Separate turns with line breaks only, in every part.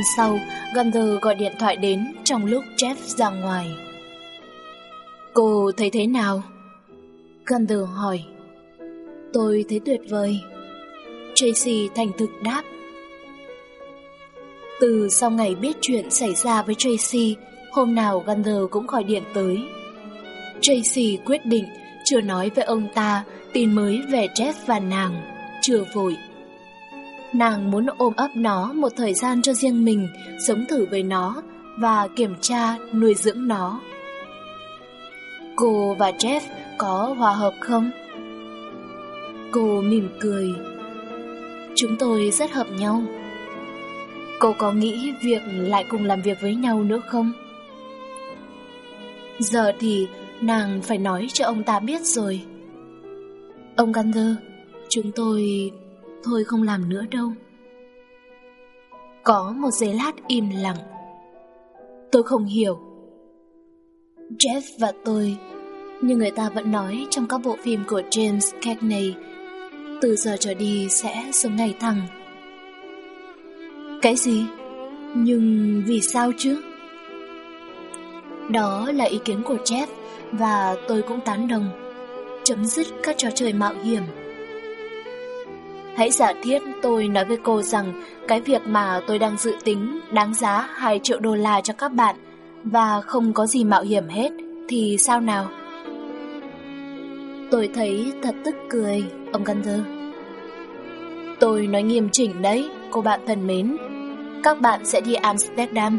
Hôm sau, Gunther gọi điện thoại đến trong lúc Jeff ra ngoài. Cô thấy thế nào? Gunther hỏi. Tôi thấy tuyệt vời. Tracy thành thực đáp. Từ sau ngày biết chuyện xảy ra với Tracy, hôm nào Gunther cũng gọi điện tới. Tracy quyết định chưa nói với ông ta tin mới về Jeff và nàng, chưa vội. Nàng muốn ôm ấp nó một thời gian cho riêng mình, sống thử với nó và kiểm tra nuôi dưỡng nó. Cô và Jeff có hòa hợp không? Cô mỉm cười. Chúng tôi rất hợp nhau. Cô có nghĩ việc lại cùng làm việc với nhau nữa không? Giờ thì nàng phải nói cho ông ta biết rồi. Ông Gunther, chúng tôi Thôi không làm nữa đâu. Có một giây lát im lặng. Tôi không hiểu. Jeff và tôi, Như người ta vẫn nói trong các bộ phim của James Cagney, Từ giờ trở đi sẽ sống ngày thẳng. Cái gì? Nhưng vì sao chứ? Đó là ý kiến của Jeff Và tôi cũng tán đồng. Chấm dứt các trò chơi mạo hiểm. Hãy giả thiết tôi nói với cô rằng cái việc mà tôi đang dự tính đáng giá 2 triệu đô la cho các bạn và không có gì mạo hiểm hết thì sao nào? Tôi thấy thật tức cười, ông Gunther. Tôi nói nghiêm chỉnh đấy, cô bạn thân mến. Các bạn sẽ đi Amsterdam,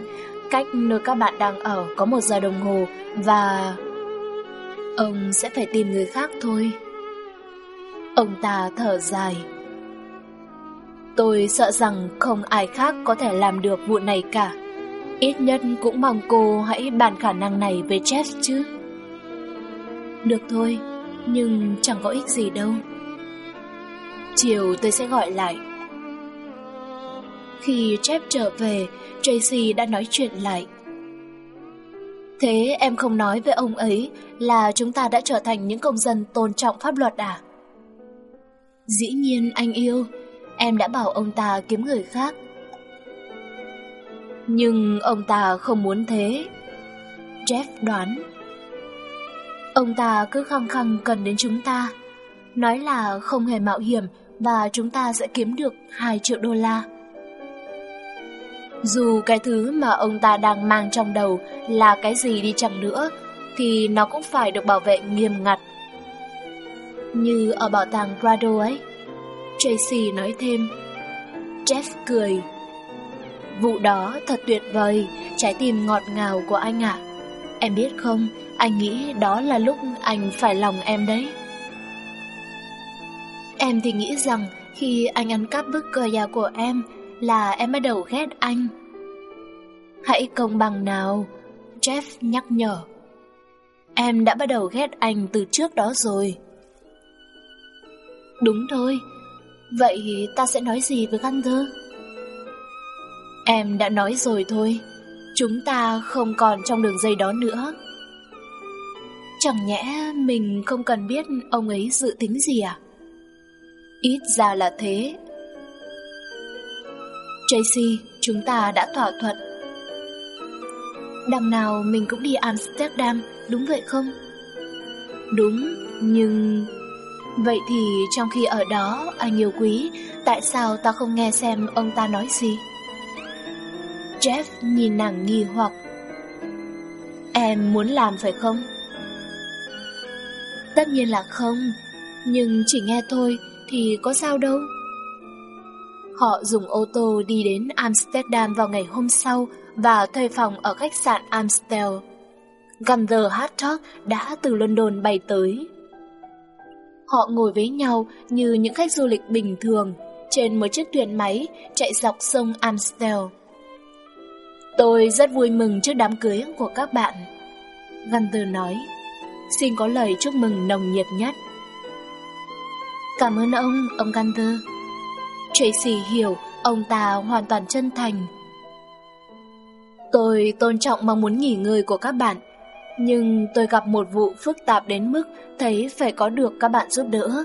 cách nơi các bạn đang ở có một giờ đồng hồ và... Ông sẽ phải tìm người khác thôi. Ông ta thở dài. Tôi sợ rằng không ai khác có thể làm được vụ này cả. Ít nhất cũng mong cô hãy bàn khả năng này với Jeff chứ. Được thôi, nhưng chẳng có ích gì đâu. Chiều tôi sẽ gọi lại. Khi Jeff trở về, Tracy đã nói chuyện lại. Thế em không nói với ông ấy là chúng ta đã trở thành những công dân tôn trọng pháp luật à? Dĩ nhiên anh yêu, em đã bảo ông ta kiếm người khác. Nhưng ông ta không muốn thế. Jeff đoán. Ông ta cứ khăng khăng cần đến chúng ta, nói là không hề mạo hiểm và chúng ta sẽ kiếm được 2 triệu đô la. Dù cái thứ mà ông ta đang mang trong đầu là cái gì đi chăng nữa, thì nó cũng phải được bảo vệ nghiêm ngặt. Như ở bảo tàng Prado ấy. Tracy nói thêm. Jeff cười. Vụ đó thật tuyệt vời, trái tim ngọt ngào của anh ạ. Em biết không, anh nghĩ đó là lúc anh phải lòng em đấy. Em thì nghĩ rằng khi anh ăn cắp bức cờ nhà của em là em bắt đầu ghét anh. Hãy công bằng nào, Jeff nhắc nhở. Em đã bắt đầu ghét anh từ trước đó rồi. Đúng thôi, Vậy ta sẽ nói gì với Gunther? Em đã nói rồi thôi, chúng ta không còn trong đường dây đó nữa. Chẳng nhẽ mình không cần biết ông ấy dự tính gì à? Ít ra là thế. Tracy, chúng ta đã thỏa thuận. Đằng nào mình cũng đi Amsterdam, đúng vậy không? Đúng, nhưng Vậy thì trong khi ở đó anh yêu quý, tại sao ta không nghe xem ông ta nói gì? Jeff nhìn nàng nghi hoặc. Em muốn làm phải không? Tất nhiên là không, nhưng chỉ nghe thôi thì có sao đâu. Họ dùng ô tô đi đến Amsterdam vào ngày hôm sau và thuê phòng ở khách sạn Amstel. Gunther Hartog đã từ London bay tới. Họ ngồi với nhau như những khách du lịch bình thường, trên một chiếc thuyền máy chạy dọc sông Amstel. Tôi rất vui mừng trước đám cưới của các bạn. Gunther nói, xin có lời chúc mừng nồng nhiệt nhất. Cảm ơn ông, ông Gunther. Tracy hiểu ông ta hoàn toàn chân thành. Tôi tôn trọng mong muốn nghỉ ngơi của các bạn, nhưng tôi gặp một vụ phức tạp đến mức thấy phải có được các bạn giúp đỡ.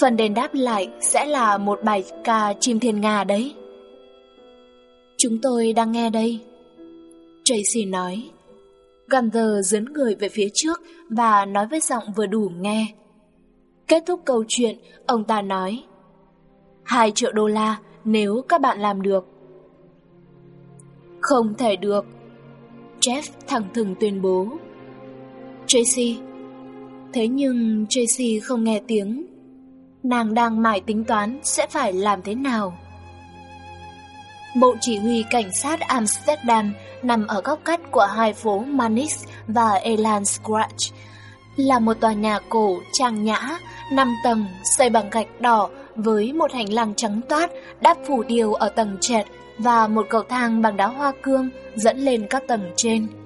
Phần đền đáp lại sẽ là một bài ca chim thiên nga đấy. Chúng tôi đang nghe đây. Tracy nói. Gunther dấn người về phía trước và nói với giọng vừa đủ nghe. Kết thúc câu chuyện, ông ta nói. Hai triệu đô la nếu các bạn làm được. Không thể được. Jeff thẳng thừng tuyên bố. Tracy. Thế nhưng Tracy không nghe tiếng. Nàng đang mải tính toán sẽ phải làm thế nào. Bộ chỉ huy cảnh sát Amsterdam nằm ở góc cắt của hai phố Manix và Elan Scratch. Là một tòa nhà cổ trang nhã, 5 tầng, xây bằng gạch đỏ với một hành lang trắng toát đắp phủ điều ở tầng trệt và một cầu thang bằng đá hoa cương dẫn lên các tầng trên.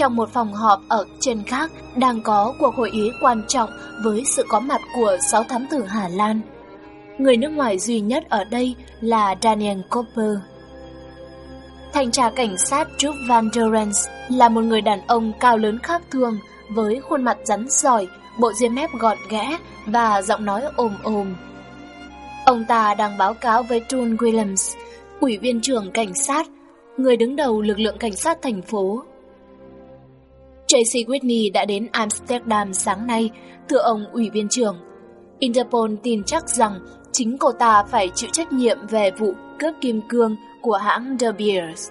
Trong một phòng họp ở trên khác đang có cuộc hội ý quan trọng với sự có mặt của 6 thám tử Hà Lan. Người nước ngoài duy nhất ở đây là Daniel Cooper. Thanh tra cảnh sát Jupp Van der là một người đàn ông cao lớn khác thường với khuôn mặt rắn giỏi, bộ diêm mép gọn ghẽ và giọng nói ồm ồm. Ông ta đang báo cáo với Tune Williams, ủy viên trưởng cảnh sát, người đứng đầu lực lượng cảnh sát thành phố. Tracy Whitney đã đến Amsterdam sáng nay, thưa ông ủy viên trưởng. Interpol tin chắc rằng chính cô ta phải chịu trách nhiệm về vụ cướp kim cương của hãng De Beers.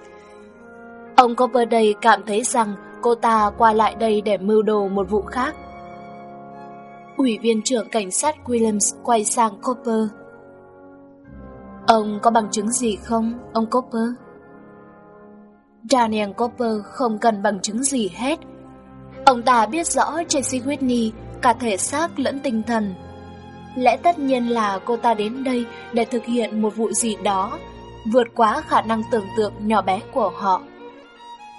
Ông Copperday cảm thấy rằng cô ta qua lại đây để mưu đồ một vụ khác. Ủy viên trưởng cảnh sát Williams quay sang Copper. Ông có bằng chứng gì không, ông Copper? Daniel Copper không cần bằng chứng gì hết. Ông ta biết rõ Tracy Whitney cả thể xác lẫn tinh thần. Lẽ tất nhiên là cô ta đến đây để thực hiện một vụ gì đó, vượt quá khả năng tưởng tượng nhỏ bé của họ.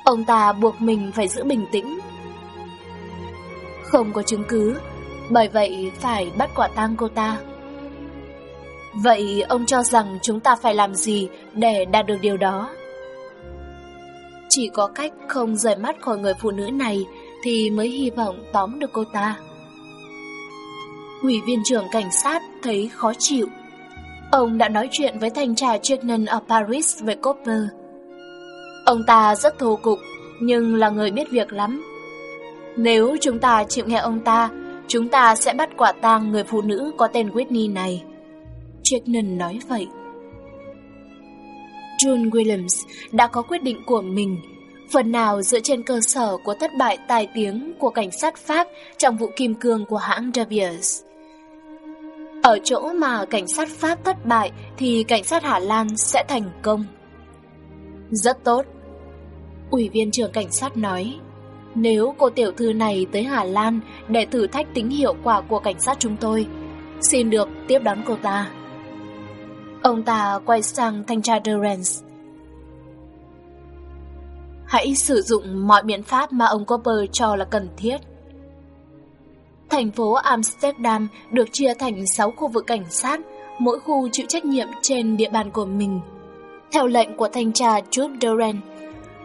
Ông ta buộc mình phải giữ bình tĩnh. Không có chứng cứ, bởi vậy phải bắt quả tang cô ta. Vậy ông cho rằng chúng ta phải làm gì để đạt được điều đó? Chỉ có cách không rời mắt khỏi người phụ nữ này thì mới hy vọng tóm được cô ta. Ủy viên trưởng cảnh sát thấy khó chịu. Ông đã nói chuyện với thanh tra Chignan ở Paris về Copper. Ông ta rất thô cục, nhưng là người biết việc lắm. Nếu chúng ta chịu nghe ông ta, chúng ta sẽ bắt quả tang người phụ nữ có tên Whitney này. Chignan nói vậy. John Williams đã có quyết định của mình phần nào dựa trên cơ sở của thất bại tài tiếng của cảnh sát Pháp trong vụ kim cương của hãng Davies. Ở chỗ mà cảnh sát Pháp thất bại thì cảnh sát Hà Lan sẽ thành công. Rất tốt. Ủy viên trưởng cảnh sát nói, nếu cô tiểu thư này tới Hà Lan để thử thách tính hiệu quả của cảnh sát chúng tôi, xin được tiếp đón cô ta. Ông ta quay sang thanh tra Durance Hãy sử dụng mọi biện pháp mà ông Copper cho là cần thiết. Thành phố Amsterdam được chia thành 6 khu vực cảnh sát, mỗi khu chịu trách nhiệm trên địa bàn của mình. Theo lệnh của thanh tra Jupp Doren,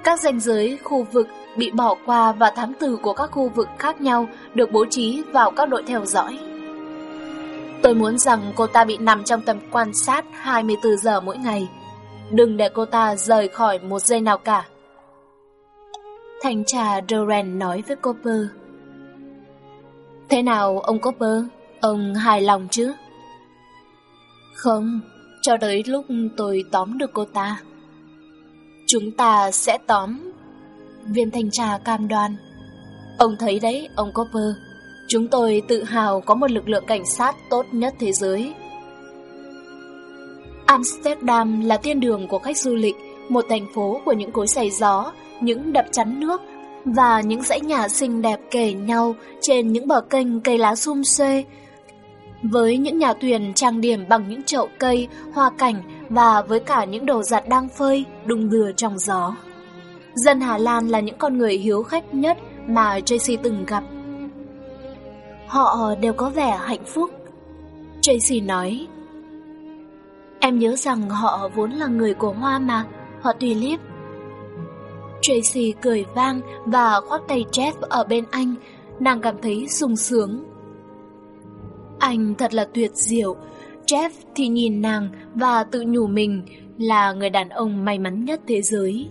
các ranh giới khu vực bị bỏ qua và thám tử của các khu vực khác nhau được bố trí vào các đội theo dõi. Tôi muốn rằng cô ta bị nằm trong tầm quan sát 24 giờ mỗi ngày. Đừng để cô ta rời khỏi một giây nào cả. Thanh tra Doran nói với Copper. Thế nào ông Copper? Ông hài lòng chứ? Không, cho tới lúc tôi tóm được cô ta. Chúng ta sẽ tóm. Viên thanh tra cam đoan. Ông thấy đấy, ông Copper. Chúng tôi tự hào có một lực lượng cảnh sát tốt nhất thế giới. Amsterdam là thiên đường của khách du lịch, một thành phố của những cối xay gió, những đập chắn nước và những dãy nhà xinh đẹp kề nhau trên những bờ kênh cây lá sum xê Với những nhà thuyền trang điểm bằng những chậu cây, hoa cảnh và với cả những đồ giặt đang phơi, đung đưa trong gió. Dân Hà Lan là những con người hiếu khách nhất mà Tracy từng gặp. Họ đều có vẻ hạnh phúc. Tracy nói, Em nhớ rằng họ vốn là người của Hoa mà, họ Tulip. Tracy cười vang và khoác tay Jeff ở bên anh, nàng cảm thấy sung sướng. Anh thật là tuyệt diệu, Jeff thì nhìn nàng và tự nhủ mình là người đàn ông may mắn nhất thế giới.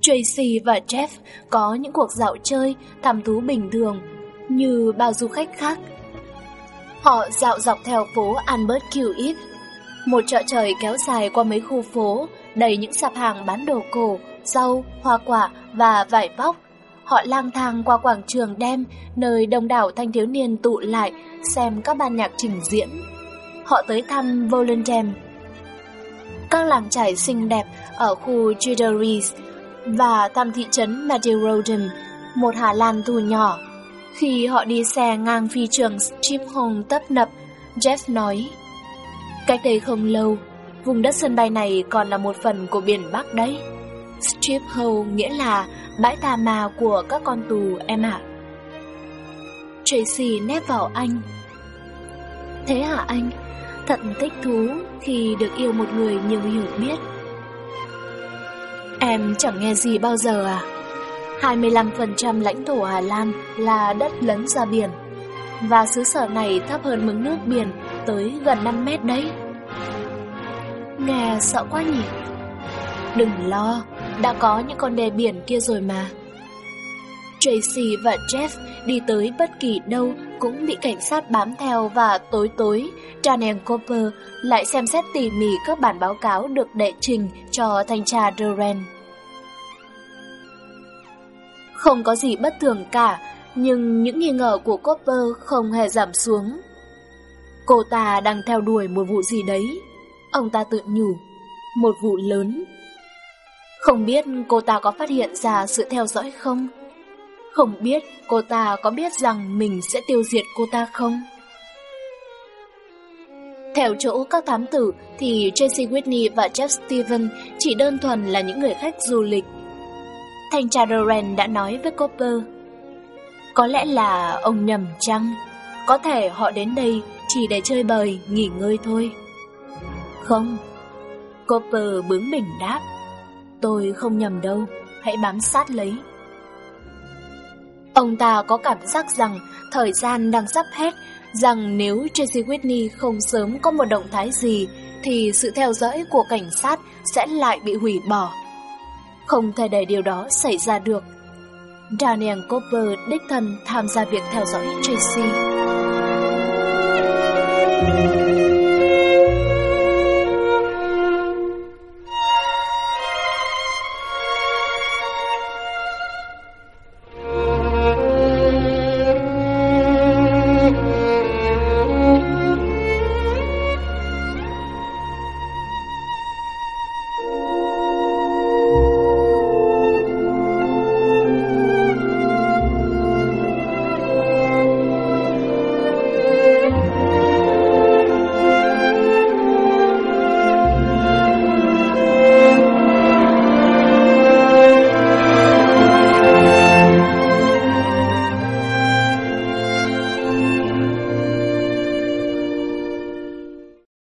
Tracy và Jeff có những cuộc dạo chơi, thăm thú bình thường, như bao du khách khác. Họ dạo dọc theo phố Albert Q. một chợ trời kéo dài qua mấy khu phố, đầy những sạp hàng bán đồ cổ, rau, hoa quả và vải vóc. Họ lang thang qua quảng trường đêm, nơi đông đảo thanh thiếu niên tụ lại xem các ban nhạc trình diễn. Họ tới thăm Volendam, các làng trải xinh đẹp ở khu Juderies và thăm thị trấn Maderoden, một Hà Lan thu nhỏ. Khi họ đi xe ngang phi trường Schiphol tấp nập, Jeff nói, Cách đây không lâu, vùng đất sân bay này còn là một phần của biển Bắc đấy. Strip hole nghĩa là bãi tà ma của các con tù em ạ. Tracy nép vào anh. Thế hả anh? Thật thích thú khi được yêu một người nhiều hiểu biết. Em chẳng nghe gì bao giờ à? 25% lãnh thổ Hà Lan là đất lấn ra biển và xứ sở này thấp hơn mực nước biển tới gần 5 mét đấy. Nghe sợ quá nhỉ? Đừng lo, đã có những con đê biển kia rồi mà. Tracy và Jeff đi tới bất kỳ đâu cũng bị cảnh sát bám theo và tối tối, Daniel Cooper lại xem xét tỉ mỉ các bản báo cáo được đệ trình cho thanh tra Duran. Không có gì bất thường cả, nhưng những nghi ngờ của Cooper không hề giảm xuống. Cô ta đang theo đuổi một vụ gì đấy. Ông ta tự nhủ, một vụ lớn. Không biết cô ta có phát hiện ra sự theo dõi không? Không biết cô ta có biết rằng mình sẽ tiêu diệt cô ta không? Theo chỗ các thám tử thì Tracy Whitney và Jeff Steven chỉ đơn thuần là những người khách du lịch. Thanh tra Doran đã nói với Copper. Có lẽ là ông nhầm chăng? Có thể họ đến đây chỉ để chơi bời, nghỉ ngơi thôi. Không. Copper bướng bỉnh đáp Tôi không nhầm đâu, hãy bám sát lấy. Ông ta có cảm giác rằng thời gian đang sắp hết, rằng nếu Tracy Whitney không sớm có một động thái gì, thì sự theo dõi của cảnh sát sẽ lại bị hủy bỏ. Không thể để điều đó xảy ra được. Daniel Cooper đích thân tham gia việc theo dõi Tracy. Thank you.